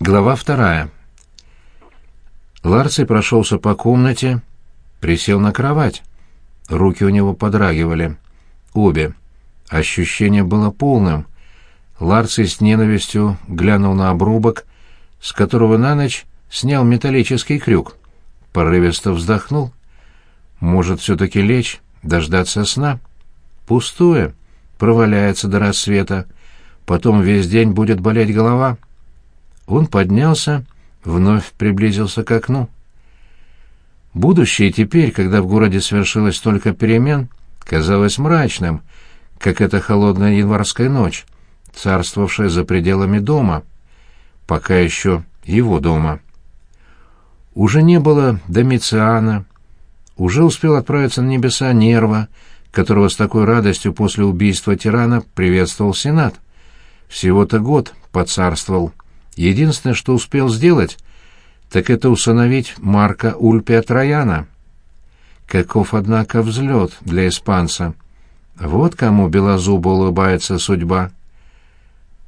Глава вторая. Ларций прошелся по комнате, присел на кровать. Руки у него подрагивали. Обе. Ощущение было полным. Ларций с ненавистью глянул на обрубок, с которого на ночь снял металлический крюк. Порывисто вздохнул. Может, все-таки лечь, дождаться сна? Пустое. Проваляется до рассвета. Потом весь день будет болеть голова. Он поднялся, вновь приблизился к окну. Будущее теперь, когда в городе свершилось столько перемен, казалось мрачным, как эта холодная январская ночь, царствовавшая за пределами дома, пока еще его дома. Уже не было Домициана, уже успел отправиться на небеса Нерва, которого с такой радостью после убийства тирана приветствовал Сенат. Всего-то год поцарствовал. Единственное, что успел сделать, так это усыновить Марка Ульпия Трояна. Каков, однако, взлет для испанца. Вот кому белозубо улыбается судьба.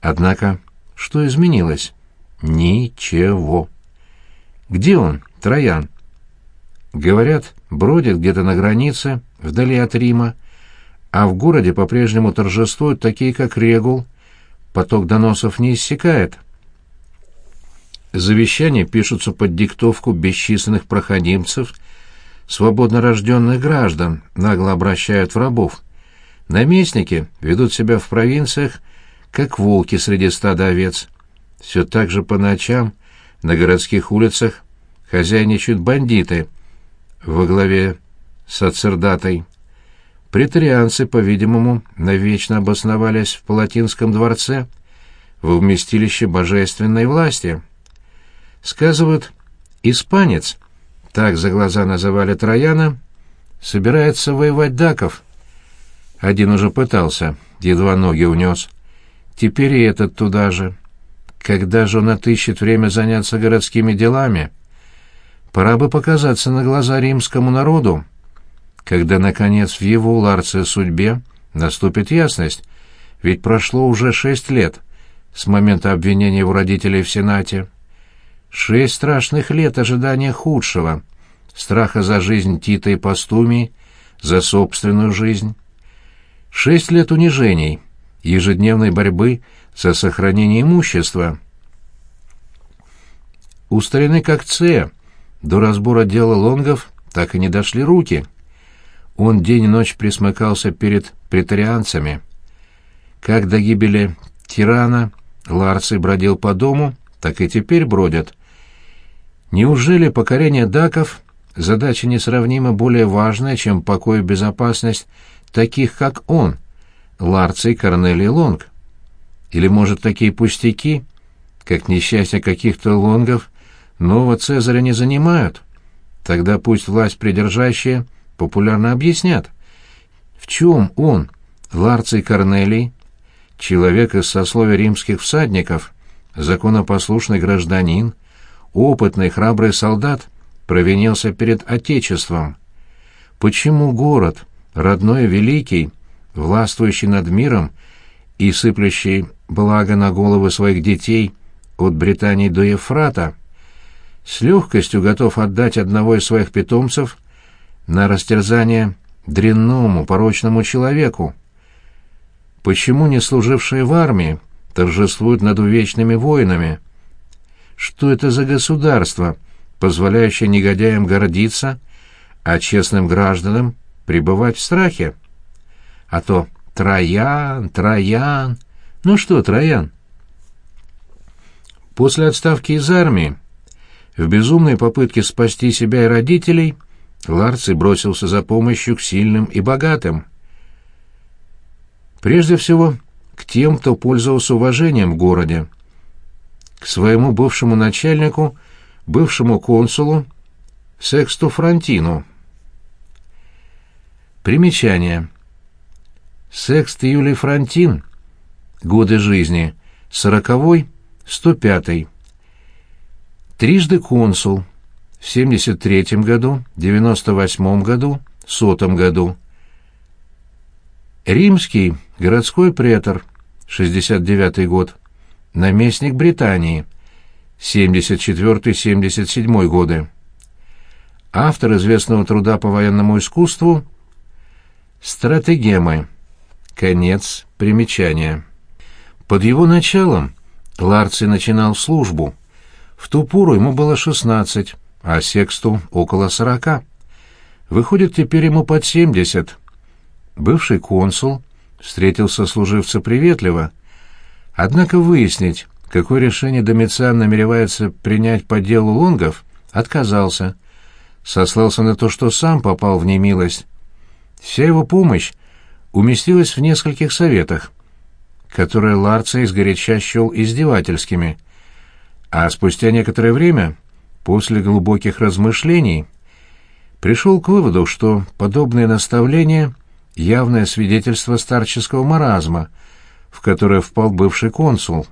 Однако, что изменилось? Ничего. Где он, Троян? Говорят, бродит где-то на границе, вдали от Рима, а в городе по-прежнему торжествуют такие, как Регул. Поток доносов не иссякает. Завещания пишутся под диктовку бесчисленных проходимцев, свободно рожденных граждан нагло обращают в рабов. Наместники ведут себя в провинциях, как волки среди стада овец. Все так же по ночам на городских улицах хозяйничают бандиты во главе с сацердатой. Претарианцы, по-видимому, навечно обосновались в Палатинском дворце, в вместилище божественной власти. Сказывают, испанец, так за глаза называли Трояна, собирается воевать даков. Один уже пытался, едва ноги унес. Теперь и этот туда же. Когда же он отыщет время заняться городскими делами? Пора бы показаться на глаза римскому народу, когда, наконец, в его Ларце судьбе наступит ясность, ведь прошло уже шесть лет с момента обвинения его родителей в Сенате. Шесть страшных лет ожидания худшего, страха за жизнь Тита и Постумии, за собственную жизнь. Шесть лет унижений, ежедневной борьбы за сохранение имущества. У старины как Цея до разбора дела лонгов так и не дошли руки. Он день и ночь присмыкался перед претарианцами. Как до гибели тирана Ларций бродил по дому, так и теперь бродят. Неужели покорение даков — задача несравнимо более важная, чем покой и безопасность таких, как он, Ларций, Корнелий Лонг? Или, может, такие пустяки, как несчастье каких-то лонгов, нового Цезаря не занимают? Тогда пусть власть придержащая популярно объяснят, в чем он, Ларций Корнелий, человек из сословия римских всадников, законопослушный гражданин, опытный храбрый солдат провинился перед Отечеством. Почему город, родной великий, властвующий над миром и сыплющий благо на головы своих детей от Британии до Ефрата, с легкостью готов отдать одного из своих питомцев на растерзание дрянному, порочному человеку? Почему не служившие в армии торжествуют над увечными воинами? Что это за государство, позволяющее негодяям гордиться, а честным гражданам пребывать в страхе? А то Троян, Троян... Ну что, Троян? После отставки из армии, в безумной попытке спасти себя и родителей, Ларций бросился за помощью к сильным и богатым. Прежде всего, к тем, кто пользовался уважением в городе к своему бывшему начальнику, бывшему консулу Сексту Франтину. Примечание. Секст Юлий Франтин. Годы жизни. Сороковой, сто пятый. Трижды консул. В 73 году, 98 году, сотом году. Римский городской претор. 69 год наместник Британии, 74-77 годы. Автор известного труда по военному искусству «Стратегемы». Конец примечания. Под его началом Ларций начинал службу. В ту пору ему было 16, а Сексту около 40. Выходит, теперь ему под 70. Бывший консул встретился служивца приветливо, однако выяснить, какое решение Домициан намеревается принять по делу лонгов, отказался. Сослался на то, что сам попал в немилость. Вся его помощь уместилась в нескольких советах, которые Ларца изгоряча счел издевательскими. А спустя некоторое время, после глубоких размышлений, пришел к выводу, что подобные наставления — явное свидетельство старческого маразма, в которое впал бывший консул.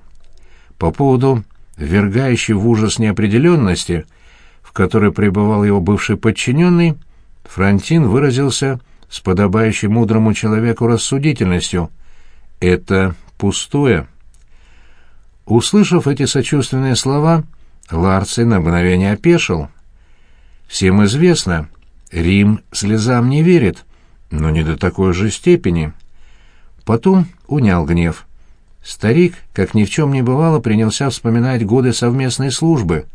По поводу ввергающей в ужас неопределенности, в которой пребывал его бывший подчиненный, Франтин выразился с подобающей мудрому человеку рассудительностью. «Это пустое». Услышав эти сочувственные слова, Ларций на мгновение опешил. Всем известно, Рим слезам не верит, но не до такой же степени. Потом унял гнев. Старик, как ни в чем не бывало, принялся вспоминать годы совместной службы.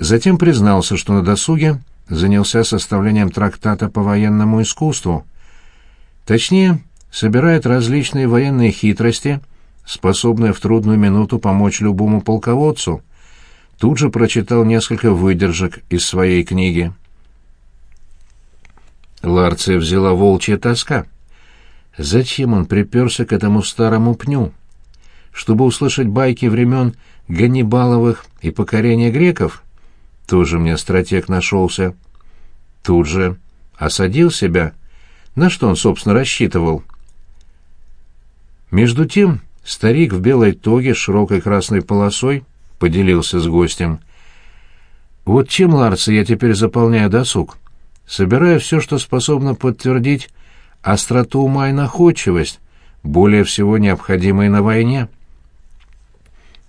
Затем признался, что на досуге занялся составлением трактата по военному искусству. Точнее, собирает различные военные хитрости, способные в трудную минуту помочь любому полководцу. Тут же прочитал несколько выдержек из своей книги. Ларция взяла волчья тоска. Зачем он приперся к этому старому пню? Чтобы услышать байки времен Ганнибаловых и покорения греков? Тоже мне стратег нашелся. Тут же осадил себя. На что он, собственно, рассчитывал? Между тем старик в белой тоге с широкой красной полосой поделился с гостем. «Вот чем, Ларса, я теперь заполняю досуг?» собирая все, что способно подтвердить остроту ума и находчивость, более всего необходимые на войне.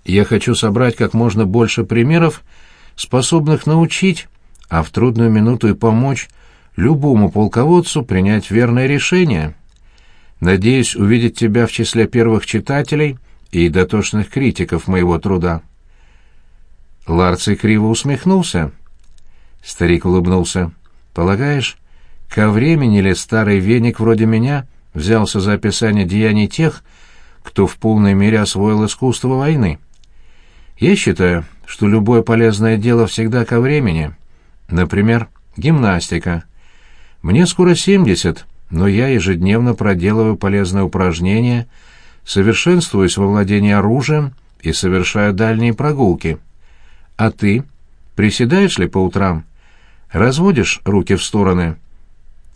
Я хочу собрать как можно больше примеров, способных научить, а в трудную минуту и помочь любому полководцу принять верное решение. Надеюсь увидеть тебя в числе первых читателей и дотошных критиков моего труда. Ларций криво усмехнулся. Старик улыбнулся. Полагаешь, ко времени ли старый веник вроде меня взялся за описание деяний тех, кто в полной мере освоил искусство войны? Я считаю, что любое полезное дело всегда ко времени. Например, гимнастика. Мне скоро 70, но я ежедневно проделываю полезные упражнения, совершенствуюсь во владении оружием и совершаю дальние прогулки. А ты? Приседаешь ли по утрам? Разводишь руки в стороны?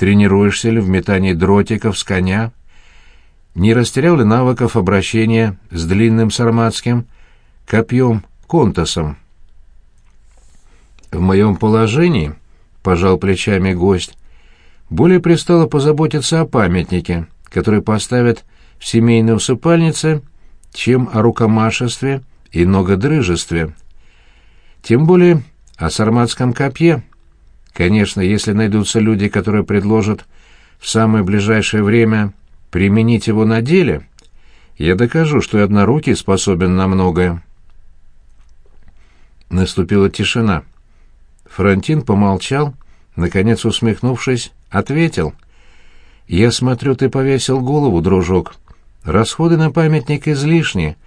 Тренируешься ли в метании дротиков с коня? Не растерял ли навыков обращения с длинным сарматским копьем контасом? В моем положении, — пожал плечами гость, — более пристало позаботиться о памятнике, который поставят в семейной усыпальнице, чем о рукомашестве и многодрыжестве. Тем более о сарматском копье — Конечно, если найдутся люди, которые предложат в самое ближайшее время применить его на деле, я докажу, что и однорукий способен на многое. Наступила тишина. Франтин помолчал, наконец усмехнувшись, ответил. «Я смотрю, ты повесил голову, дружок. Расходы на памятник излишни.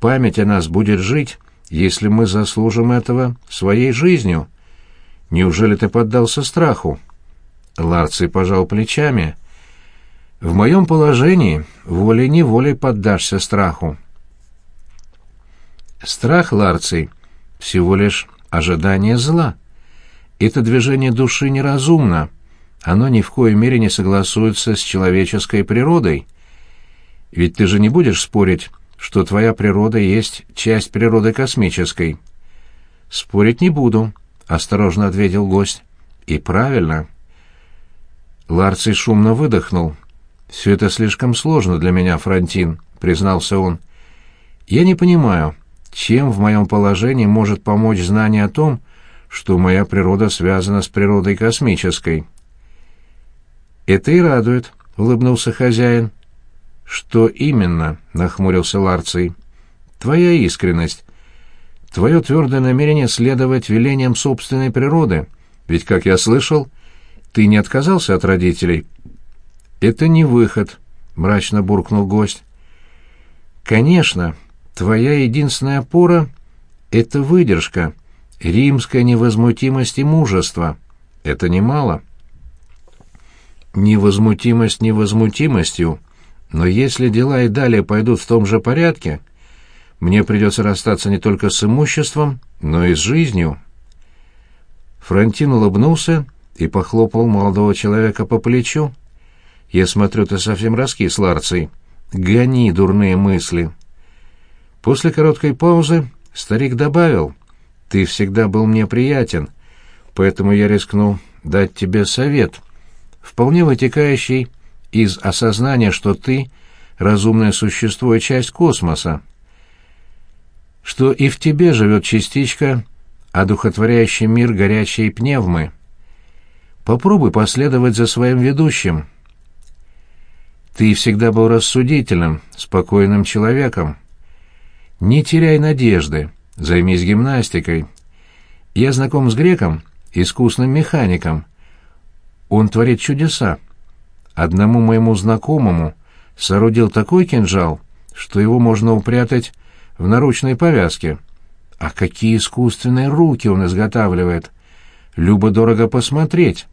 Память о нас будет жить, если мы заслужим этого своей жизнью». Неужели ты поддался страху?» Ларций пожал плечами. «В моем положении волей-неволей поддашься страху». Страх, Ларций, всего лишь ожидание зла. Это движение души неразумно. Оно ни в коей мере не согласуется с человеческой природой. Ведь ты же не будешь спорить, что твоя природа есть часть природы космической. Спорить не буду. — осторожно ответил гость. «И правильно». Ларций шумно выдохнул. «Все это слишком сложно для меня, Франтин», — признался он. «Я не понимаю, чем в моем положении может помочь знание о том, что моя природа связана с природой космической. «Это и радует», — улыбнулся хозяин. «Что именно?» — нахмурился Ларций. «Твоя искренность. Твое твердое намерение следовать велениям собственной природы. Ведь, как я слышал, ты не отказался от родителей». «Это не выход», — мрачно буркнул гость. «Конечно, твоя единственная опора — это выдержка» Римская невозмутимость и мужество — это немало. Невозмутимость невозмутимостью, но если дела и далее пойдут в том же порядке, мне придется расстаться не только с имуществом, но и с жизнью. Франтин улыбнулся и похлопал молодого человека по плечу. «Я смотрю, ты совсем раскис, Ларций. Гони дурные мысли». После короткой паузы старик добавил — ты всегда был мне приятен, поэтому я рискну дать тебе совет, вполне вытекающий из осознания, что ты — разумное существо и часть космоса, что и в тебе живет частичка, одухотворяющий мир горячей пневмы. Попробуй последовать за своим ведущим. Ты всегда был рассудительным, спокойным человеком. Не теряй надежды. Займись гимнастикой. Я знаком с греком, искусным механиком. Он творит чудеса. Одному моему знакомому соорудил такой кинжал, что его можно упрятать в наручной повязке. А какие искусственные руки он изготавливает! Любо-дорого посмотреть.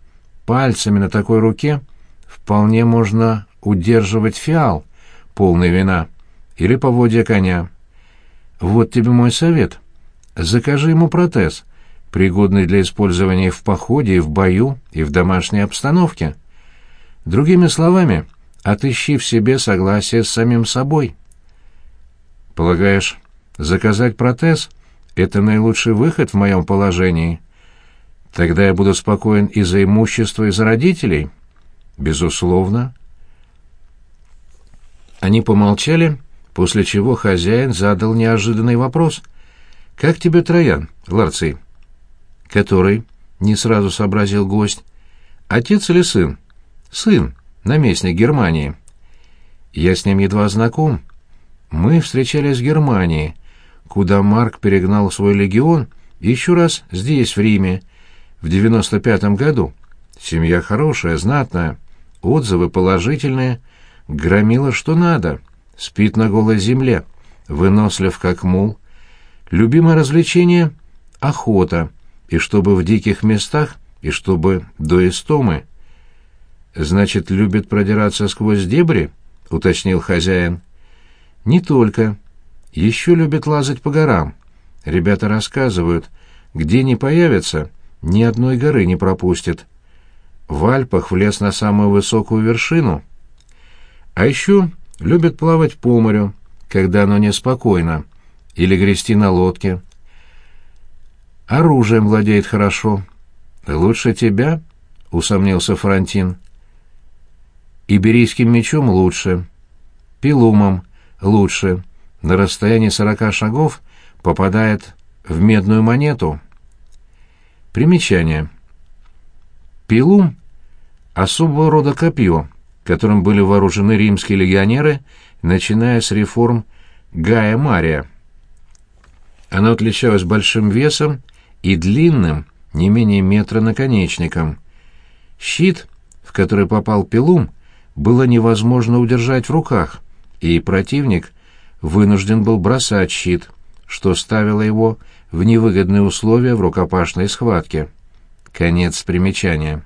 Пальцами на такой руке вполне можно удерживать фиал, полный вина, или поводья коня. Вот тебе мой совет. Закажи ему протез, пригодный для использования в походе, и в бою, и в домашней обстановке. Другими словами, отыщи в себе согласие с самим собой. Полагаешь, заказать протез — это наилучший выход в моем положении? Тогда я буду спокоен и за имущество, и за родителей? Безусловно. Они помолчали, — после чего хозяин задал неожиданный вопрос. «Как тебе Троян, Ларций?» «Который?» — не сразу сообразил гость. «Отец или сын?» «Сын, наместник Германии». «Я с ним едва знаком. Мы встречались в Германии, куда Марк перегнал свой легион еще раз здесь, в Риме, в девяносто пятом году. Семья хорошая, знатная, отзывы положительные, громила что надо» спит на голой земле, вынослив как мул. Любимое развлечение — охота, и чтобы в диких местах, и чтобы до истомы. «Значит, любит продираться сквозь дебри?» — уточнил хозяин. «Не только. Еще любит лазать по горам. Ребята рассказывают, где не появится, ни одной горы не пропустит. В Альпах влез на самую высокую вершину. А еще любит плавать по морю, когда оно неспокойно, или грести на лодке. Оружием владеет хорошо. Лучше тебя, усомнился Франтин. Иберийским мечом лучше, пилумом лучше. На расстоянии сорока шагов попадает в медную монету. Примечание. Пилум — особого рода копье, которым были вооружены римские легионеры, начиная с реформ Гая Мария. Оно отличалось большим весом и длинным, не менее метра наконечником. Щит, в который попал пилум, было невозможно удержать в руках, и противник вынужден был бросать щит, что ставило его в невыгодные условия в рукопашной схватке. Конец примечания.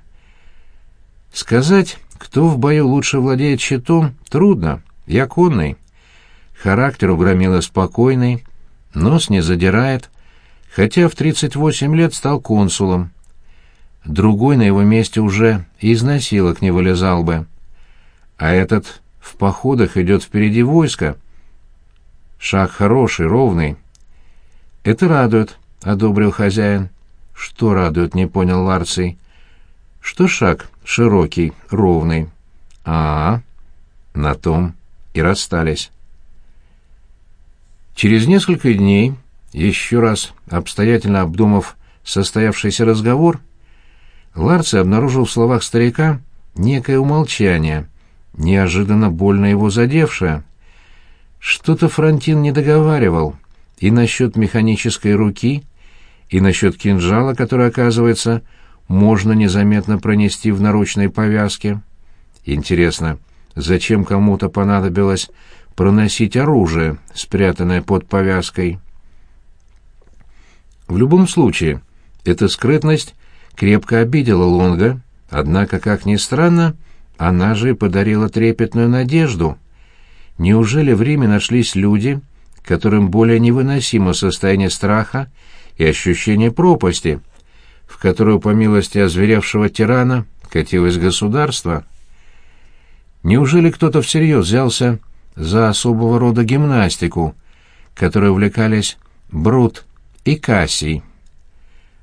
Сказать кто в бою лучше владеет щитом, трудно. Я конный. Характер у Громила спокойный, нос не задирает, хотя в 38 лет стал консулом. Другой на его месте уже из насилок не вылезал бы. А этот в походах идет впереди войска. Шаг хороший, ровный. «Это радует», — одобрил хозяин. «Что радует?» — не понял Ларций что шаг широкий, ровный. А, -а, а На том и расстались. Через несколько дней Еще раз обстоятельно обдумав состоявшийся разговор, Ларци обнаружил в словах старика некое умолчание, неожиданно больно его задевшее. Что-то Франтин не договаривал и насчет механической руки, и насчет кинжала, который, оказывается, можно незаметно пронести в наручной повязке. Интересно, зачем кому-то понадобилось проносить оружие, спрятанное под повязкой? В любом случае, эта скрытность крепко обидела Лонга, однако, как ни странно, она же подарила трепетную надежду. Неужели в Риме нашлись люди, которым более невыносимо состояние страха и ощущение пропасти, в которую, по милости озверевшего тирана, катилось государство? Неужели кто-то всерьез взялся за особого рода гимнастику, которой увлекались Брут и Кассий,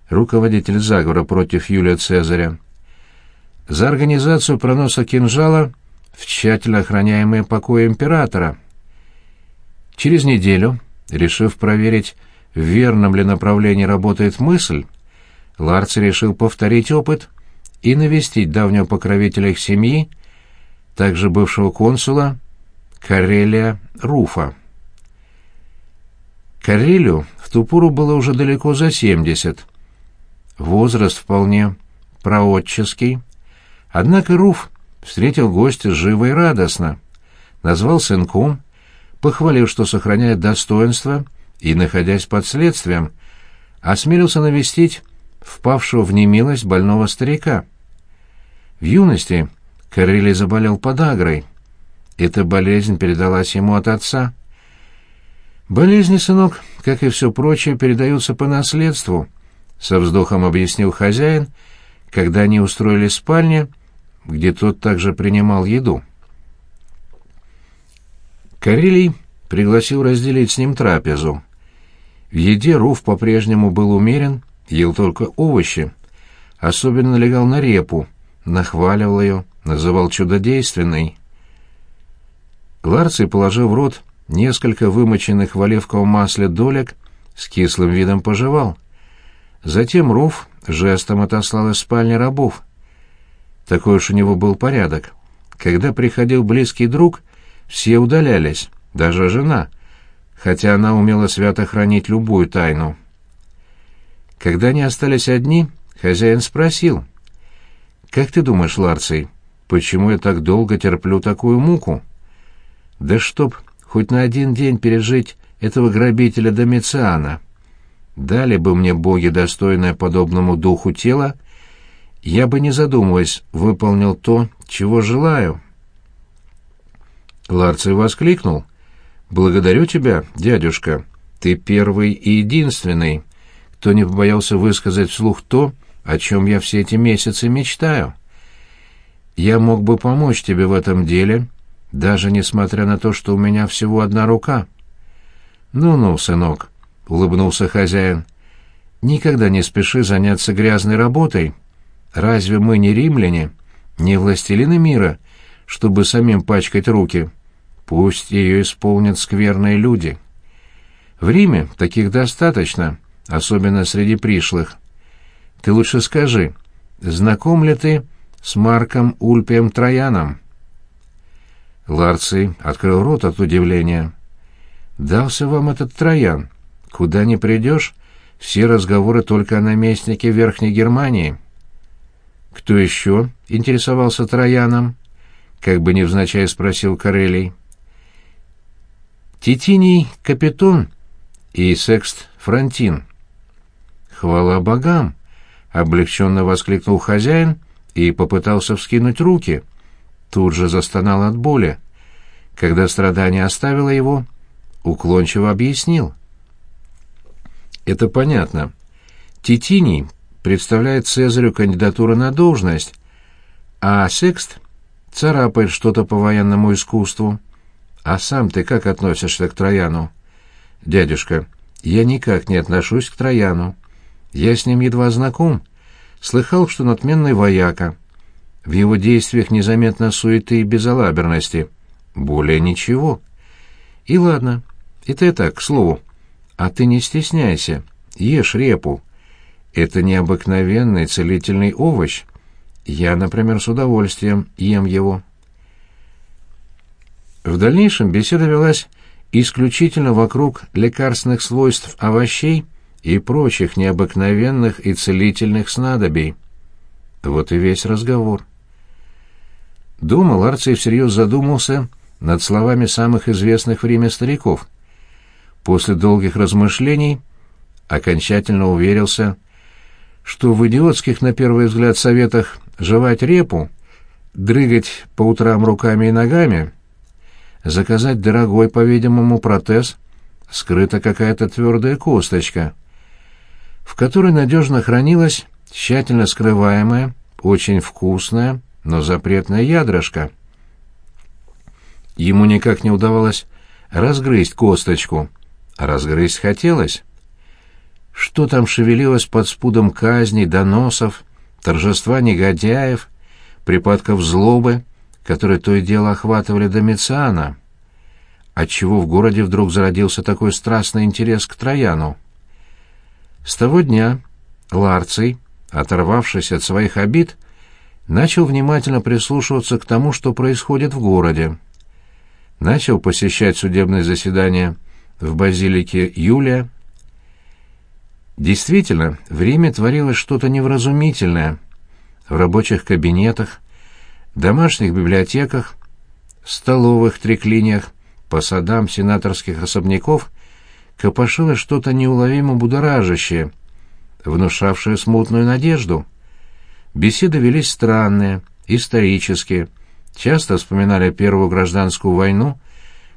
руководитель заговора против Юлия Цезаря, за организацию проноса кинжала в тщательно охраняемые покои императора. Через неделю, решив проверить, в верном ли направлении работает мысль, Ларци решил повторить опыт и навестить давнего покровителя их семьи, также бывшего консула Карелия Руфа. Карелию в ту пору было уже далеко за семьдесят. Возраст вполне проотческий, однако Руф встретил гостя живо и радостно, назвал сынком, похвалил, что сохраняет достоинство и, находясь под следствием, осмелился навестить впавшего в немилость больного старика. В юности Карелий заболел подагрой. Эта болезнь передалась ему от отца. «Болезни, сынок, как и все прочее, передаются по наследству», — со вздохом объяснил хозяин, когда они устроились в спальне, где тот также принимал еду. Карелий пригласил разделить с ним трапезу. В еде Руф по-прежнему был умерен, ел только овощи, особенно налегал на репу, нахваливал ее, называл чудодейственной. Ларций положил в рот несколько вымоченных в оливковом масле долек, с кислым видом пожевал. Затем Руф жестом отослал из спальни рабов. Такой уж у него был порядок. Когда приходил близкий друг, все удалялись, даже жена, хотя она умела свято хранить любую тайну. Когда они остались одни, хозяин спросил, «Как ты думаешь, Ларций, почему я так долго терплю такую муку?» «Да чтоб хоть на один день пережить этого грабителя Домициана. Дали бы мне боги достойное подобному духу тела, я бы, не задумываясь, выполнил то, чего желаю. Ларций воскликнул. «Благодарю тебя, дядюшка. Ты первый и единственный, кто не побоялся высказать вслух то, о чем я все эти месяцы мечтаю. Я мог бы помочь тебе в этом деле, даже несмотря на то, что у меня всего одна рука. «Ну-ну, сынок», — улыбнулся хозяин, — «никогда не спеши заняться грязной работой. Разве мы не римляне, не властелины мира, чтобы самим пачкать руки? Пусть ее исполнят скверные люди. В Риме таких достаточно, особенно среди пришлых. Ты лучше скажи, знаком ли ты с Марком Ульпием Трояном?» Ларций открыл рот от удивления. «Дался вам этот троян. Куда ни придешь, все разговоры только о наместнике Верхней Германии». «Кто еще?» — интересовался Трояном. Как бы невзначай спросил Карелий. «Титиний Капитон и Секст Франтин». «Хвала богам!» — облегченно воскликнул хозяин и попытался вскинуть руки — тут же застонал от боли. Когда страдание оставило его, уклончиво объяснил. Это понятно. Титиний представляет Цезарю кандидатуру на должность, а Секст царапает что-то по военному искусству. А сам ты как относишься к Трояну? Дядюшка, я никак не отношусь к Трояну. Я с ним едва знаком. Слыхал, что он отменный вояка. В его действиях незаметно суеты и безалаберности. Более ничего. И ладно, это я так, к слову. А ты не стесняйся, ешь репу. Это необыкновенный целительный овощ. Я, например, с удовольствием ем его. В дальнейшем беседа велась исключительно вокруг лекарственных свойств овощей и прочих необыкновенных и целительных снадобий. Вот и весь разговор. Дома Ларций всерьез задумался над словами самых известных в Риме стариков. После долгих размышлений окончательно уверился, что в идиотских, на первый взгляд, советах жевать репу, дрыгать по утрам руками и ногами, заказать дорогой, по-видимому, протез, скрыта какая-то твердая косточка, в которой надежно хранилась тщательно скрываемая, очень вкусная, но запретная ядрышко. Ему никак не удавалось разгрызть косточку, а разгрызть хотелось. Что там шевелилось под спудом казней, доносов, торжества негодяев, припадков злобы, которые то и дело охватывали Домициана? Отчего в городе вдруг зародился такой страстный интерес к Трояну? С того дня Ларций, оторвавшись от своих обид, начал внимательно прислушиваться к тому, что происходит в городе. Начал посещать судебные заседания в базилике Юлия. Действительно, в Риме творилось что-то невразумительное. В рабочих кабинетах, домашних библиотеках, столовых триклиниях, по садам сенаторских особняков копошилось что-то неуловимо будоражащее, внушавшее смутную надежду — Беседы велись странные, исторические, часто вспоминали Первую гражданскую войну,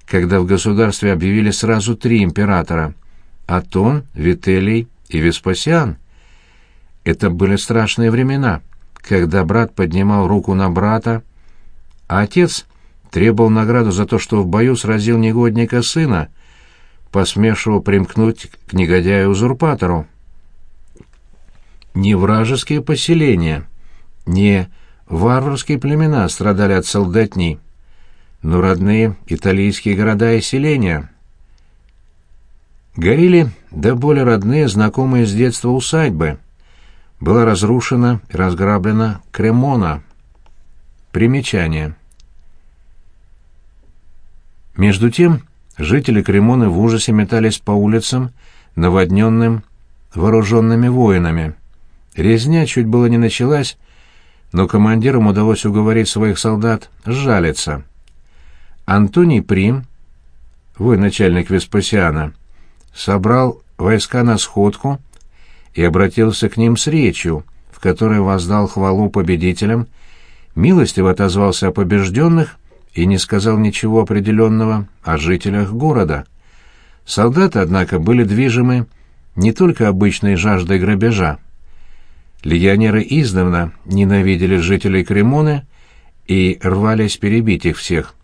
когда в государстве объявили сразу три императора — Атон, Вителий и Веспасиан. Это были страшные времена, когда брат поднимал руку на брата, а отец требовал награду за то, что в бою сразил негодника сына, посмевшего примкнуть к негодяю-узурпатору не вражеские поселения, не варварские племена страдали от солдатни, но родные итальянские города и селения. Горели да более родные, знакомые с детства усадьбы. Была разрушена и разграблена Кремона. Примечание. Между тем, жители Кремоны в ужасе метались по улицам, наводненным вооруженными воинами. Резня чуть было не началась, но командирам удалось уговорить своих солдат сжалиться. Антоний Прим, военачальник Веспасиана, собрал войска на сходку и обратился к ним с речью, в которой воздал хвалу победителям, милостиво отозвался о побежденных и не сказал ничего определенного о жителях города. Солдаты, однако, были движимы не только обычной жаждой грабежа. Легионеры издавна ненавидели жителей Кремоны и рвались перебить их всех.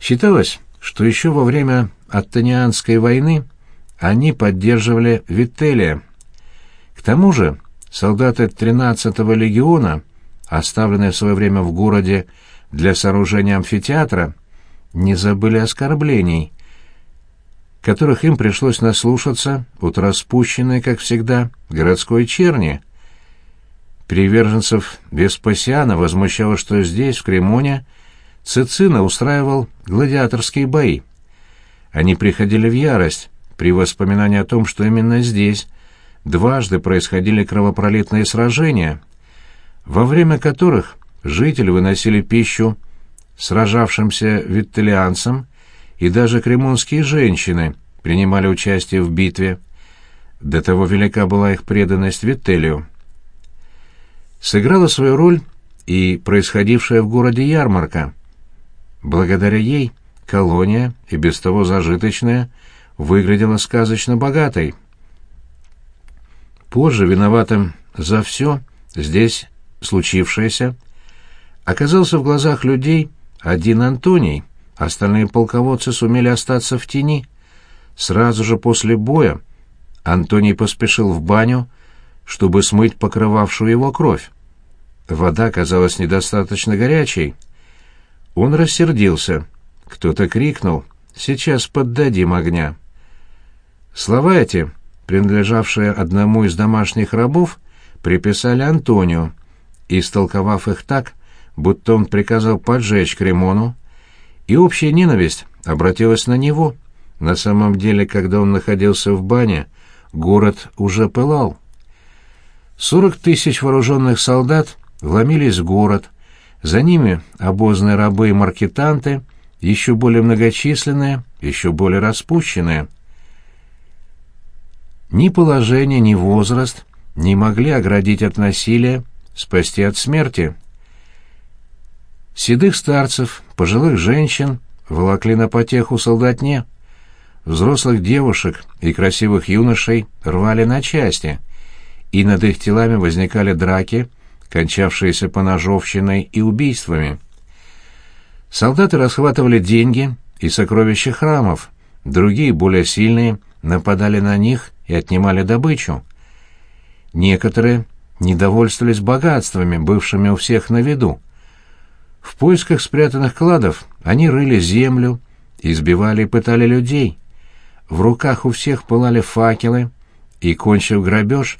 Считалось, что еще во время Аттонианской войны они поддерживали Вителия. К тому же солдаты 13-го легиона, оставленные в свое время в городе для сооружения амфитеатра, не забыли оскорблений, которых им пришлось наслушаться от распущенной, как всегда, городской черни — Приверженцев Веспасиана возмущало, что здесь, в Кремоне, Цицина устраивал гладиаторские бои. Они приходили в ярость при воспоминании о том, что именно здесь дважды происходили кровопролитные сражения, во время которых жители выносили пищу сражавшимся виттелианцам, и даже кремонские женщины принимали участие в битве. До того велика была их преданность Вителию сыграла свою роль и происходившая в городе ярмарка. Благодаря ей колония, и без того зажиточная, выглядела сказочно богатой. Позже виноватым за все здесь случившееся оказался в глазах людей один Антоний, остальные полководцы сумели остаться в тени. Сразу же после боя Антоний поспешил в баню, чтобы смыть покрывавшую его кровь. Вода казалась недостаточно горячей. Он рассердился. Кто-то крикнул «Сейчас поддадим огня». Слова эти, принадлежавшие одному из домашних рабов, приписали Антонио, истолковав их так, будто он приказал поджечь Кремону, и общая ненависть обратилась на него. На самом деле, когда он находился в бане, город уже пылал. Сорок тысяч вооруженных солдат вломились в город, за ними обозные рабы и маркетанты, еще более многочисленные, еще более распущенные. Ни положение, ни возраст не могли оградить от насилия, спасти от смерти. Седых старцев, пожилых женщин волокли на потеху солдатне. Взрослых девушек и красивых юношей рвали на части, и над их телами возникали драки, кончавшиеся поножовщиной и убийствами. Солдаты расхватывали деньги и сокровища храмов, другие, более сильные, нападали на них и отнимали добычу. Некоторые недовольствовались богатствами, бывшими у всех на виду. В поисках спрятанных кладов они рыли землю, избивали и пытали людей. В руках у всех пылали факелы, и, кончив грабеж,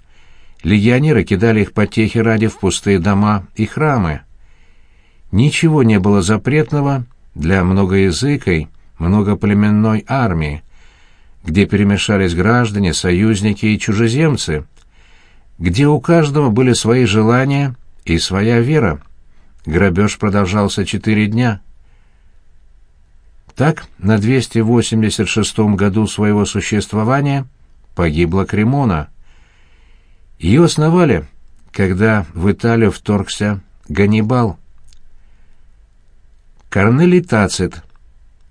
легионеры кидали их потехи ради в пустые дома и храмы. Ничего не было запретного для многоязыкой, многоплеменной армии, где перемешались граждане, союзники и чужеземцы, где у каждого были свои желания и своя вера. Грабеж продолжался четыре дня. Так, на 286-м году своего существования погибла Кремона. Ее основали, когда в Италию вторгся Ганнибал. Корнелий Тацит.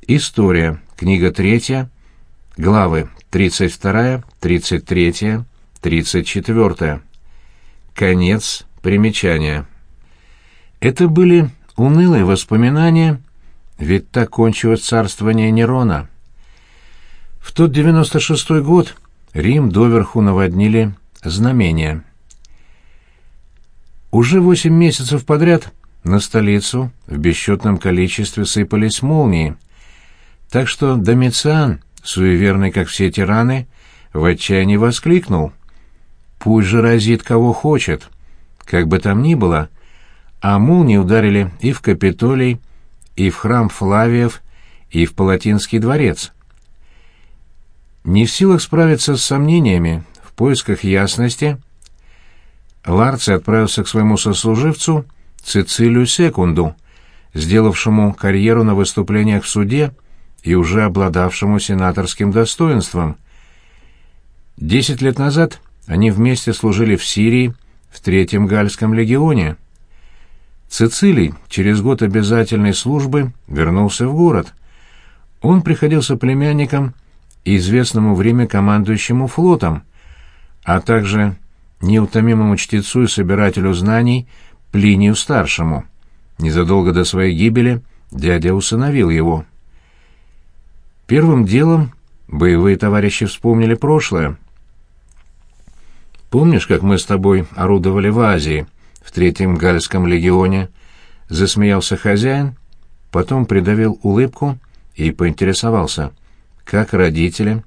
История. Книга третья. Главы 32, 33, 34. Конец примечания. Это были унылые воспоминания, ведь так кончилось царствование Нерона. В тот 96-й год Рим доверху наводнили знамения. Уже восемь месяцев подряд на столицу в бесчетном количестве сыпались молнии, так что Домициан, суеверный, как все тираны, в отчаянии воскликнул. «Пусть же разит кого хочет!» Как бы там ни было, а молнии ударили и в Капитолий, и в храм Флавиев, и в Палатинский дворец. Не в силах справиться с сомнениями, в поисках ясности, Ларци отправился к своему сослуживцу Цицилию Секунду, сделавшему карьеру на выступлениях в суде и уже обладавшему сенаторским достоинством. Десять лет назад они вместе служили в Сирии в Третьем Гальском легионе. Цицилий через год обязательной службы вернулся в город. Он приходился племянником известному время командующему флотом, а также неутомимому чтецу и собирателю знаний Плинию-старшему. Незадолго до своей гибели дядя усыновил его. Первым делом боевые товарищи вспомнили прошлое. «Помнишь, как мы с тобой орудовали в Азии, в Третьем Гальском легионе?» — засмеялся хозяин, потом придавил улыбку и поинтересовался. «Как родители?»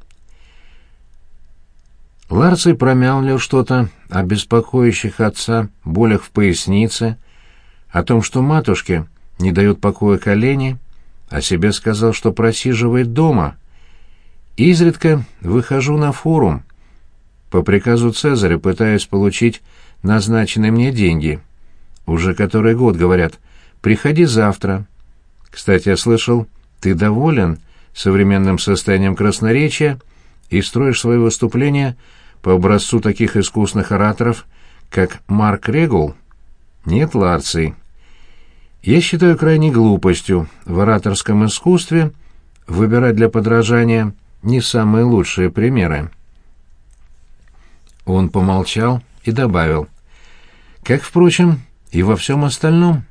Ларций промямлил что-то о беспокоящих отца болях в пояснице, о том, что матушке не дают покоя колени, о себе сказал, что просиживает дома. Изредка выхожу на форум. По приказу Цезаря пытаюсь получить назначенные мне деньги. Уже который год говорят, приходи завтра. Кстати, я слышал, ты доволен современным состоянием красноречия и строишь свои выступления по образцу таких искусных ораторов, как Марк Регул? Нет, Ларций, я считаю крайней глупостью в ораторском искусстве выбирать для подражания не самые лучшие примеры. Он помолчал и добавил. Как, впрочем, и во всем остальном.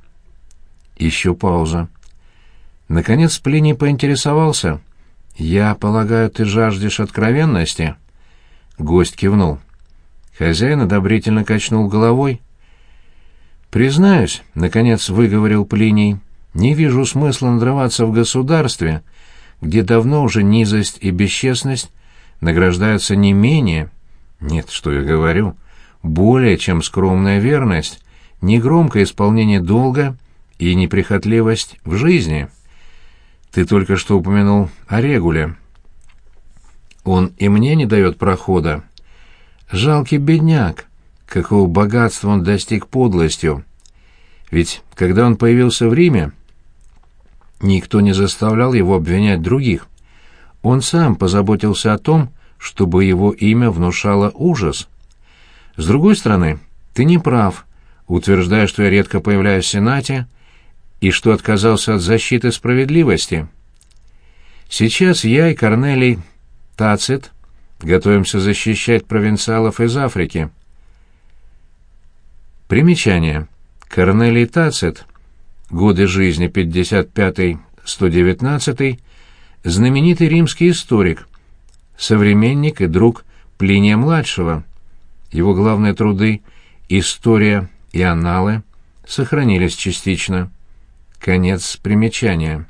Еще пауза. Наконец Плиний поинтересовался. «Я полагаю, ты жаждешь откровенности?» Гость кивнул. Хозяин одобрительно качнул головой. «Признаюсь», — наконец выговорил Плиний, — «не вижу смысла надрываться в государстве, где давно уже низость и бесчестность награждаются не менее, нет, что я говорю, более чем скромная верность, негромкое исполнение долга и неприхотливость в жизни. Ты только что упомянул о Регуле. Он и мне не дает прохода. Жалкий бедняк, какого богатства он достиг подлостью. Ведь когда он появился в Риме, никто не заставлял его обвинять других. Он сам позаботился о том, чтобы его имя внушало ужас. С другой стороны, ты не прав, утверждая, что я редко появляюсь в Сенате и что отказался от защиты справедливости. Сейчас я и Корнелий Тацит готовимся защищать провинциалов из Африки. Примечание. Корнелий Тацит. Годы жизни 55-119. Знаменитый римский историк, современник и друг Плиния-младшего. Его главные труды «История» и «Аналы» сохранились частично. Конец примечания.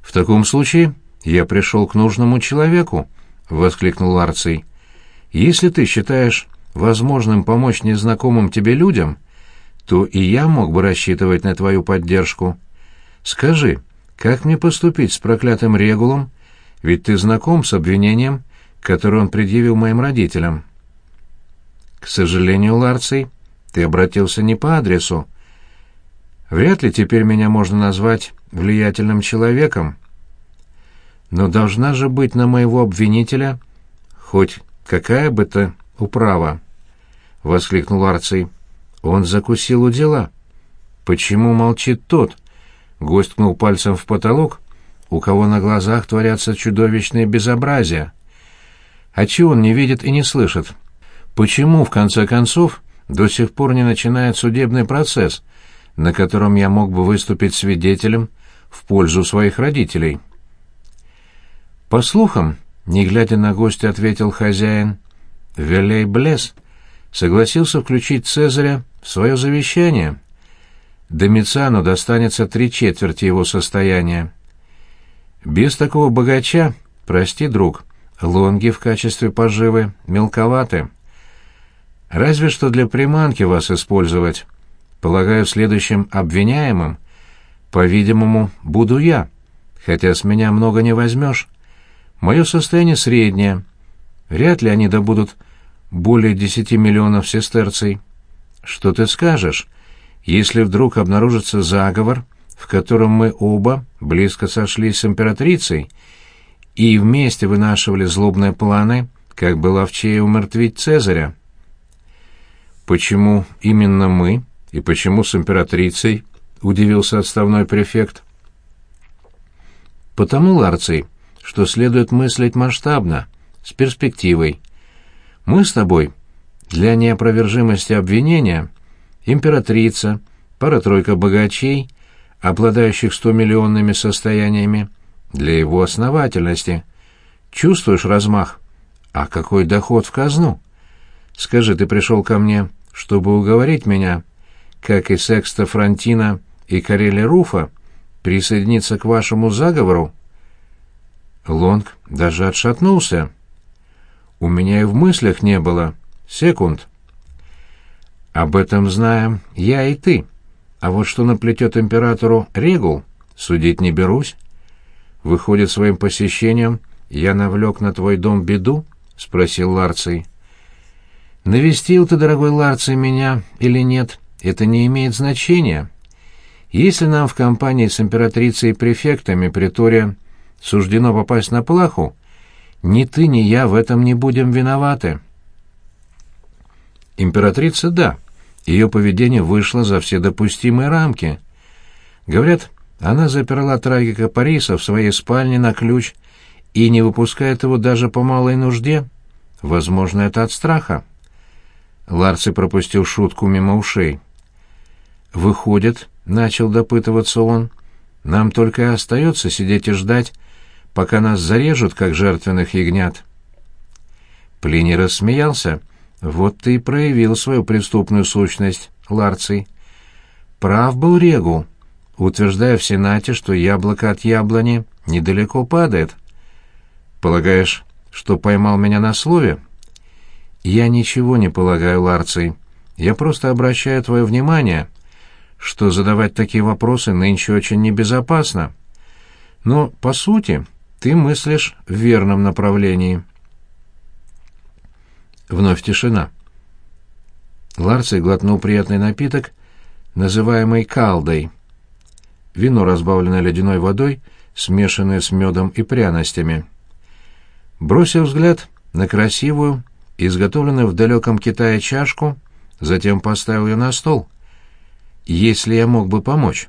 «В таком случае я пришел к нужному человеку», — воскликнул Арций. «Если ты считаешь возможным помочь незнакомым тебе людям, то и я мог бы рассчитывать на твою поддержку. Скажи, как мне поступить с проклятым Регулом, ведь ты знаком с обвинением, которое он предъявил моим родителям?» «К сожалению, Ларций, ты обратился не по адресу. Вряд ли теперь меня можно назвать влиятельным человеком. Но должна же быть на моего обвинителя хоть какая бы то управа, — воскликнул Арций. Он закусил у дела. Почему молчит тот? Гость ткнул пальцем в потолок, у кого на глазах творятся чудовищные безобразия. А чего он не видит и не слышит? Почему, в конце концов, до сих пор не начинает судебный процесс, на котором я мог бы выступить свидетелем в пользу своих родителей?» По слухам, не глядя на гостя, ответил хозяин, Велей Блес согласился включить Цезаря в свое завещание. Домициану достанется три четверти его состояния. Без такого богача, прости, друг, лонги в качестве поживы мелковаты. Разве что для приманки вас использовать. Полагаю, следующим обвиняемым, по-видимому, буду я, хотя с меня много не возьмешь. Мое состояние среднее. Вряд ли они добудут более десяти миллионов сестерций. Что ты скажешь, если вдруг обнаружится заговор, в котором мы оба близко сошлись с императрицей и вместе вынашивали злобные планы, как было в чее умертвить Цезаря? Почему именно мы и почему с императрицей? удивился отставной префект. Потому, Ларций, что следует мыслить масштабно, с перспективой. Мы с тобой для неопровержимости обвинения императрица, пара-тройка богачей, обладающих стомиллионными состояниями, для его основательности. Чувствуешь размах? А какой доход в казну? Скажи, ты пришел ко мне, чтобы уговорить меня, как и Секста Франтина и Карели Руфа, присоединиться к вашему заговору? Лонг даже отшатнулся. «У меня и в мыслях не было. Секунд». «Об этом знаем я и ты. А вот что наплетет императору Регул, судить не берусь. Выходит, своим посещением я навлек на твой дом беду?» — спросил Ларций. «Навестил ты, дорогой Ларций, меня или нет, это не имеет значения. Если нам в компании с императрицей и префектами притория суждено попасть на плаху, ни ты, ни я в этом не будем виноваты. Императрица, да, ее поведение вышло за все допустимые рамки. Говорят, она заперла трагика Париса в своей спальне на ключ и не выпускает его даже по малой нужде. Возможно, это от страха. Ларци пропустил шутку мимо ушей. «Выходит», — начал допытываться он, — «нам только и остается сидеть и ждать, пока нас зарежут, как жертвенных ягнят. Плиний рассмеялся. Вот ты и проявил свою преступную сущность, Ларций. Прав был Регул, утверждая в Сенате, что яблоко от яблони недалеко падает. Полагаешь, что поймал меня на слове?» «Я ничего не полагаю, Ларций. Я просто обращаю твое внимание, что задавать такие вопросы нынче очень небезопасно. Но, по сути, ты мыслишь в верном направлении». Вновь тишина. Ларций глотнул приятный напиток, называемый калдой. Вино, разбавленное ледяной водой, смешанное с медом и пряностями. Бросив взгляд на красивую, изготовленную в далеком Китае чашку, затем поставил ее на стол. «Если я мог бы помочь?»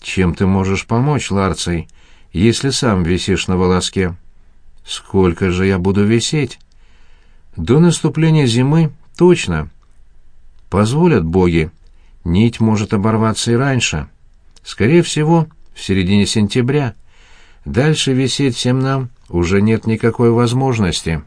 «Чем ты можешь помочь, Ларций, если сам висишь на волоске?» «Сколько же я буду висеть?» «До наступления зимы точно. Позволят боги. Нить может оборваться и раньше. Скорее всего, в середине сентября. Дальше висеть всем нам уже нет никакой возможности».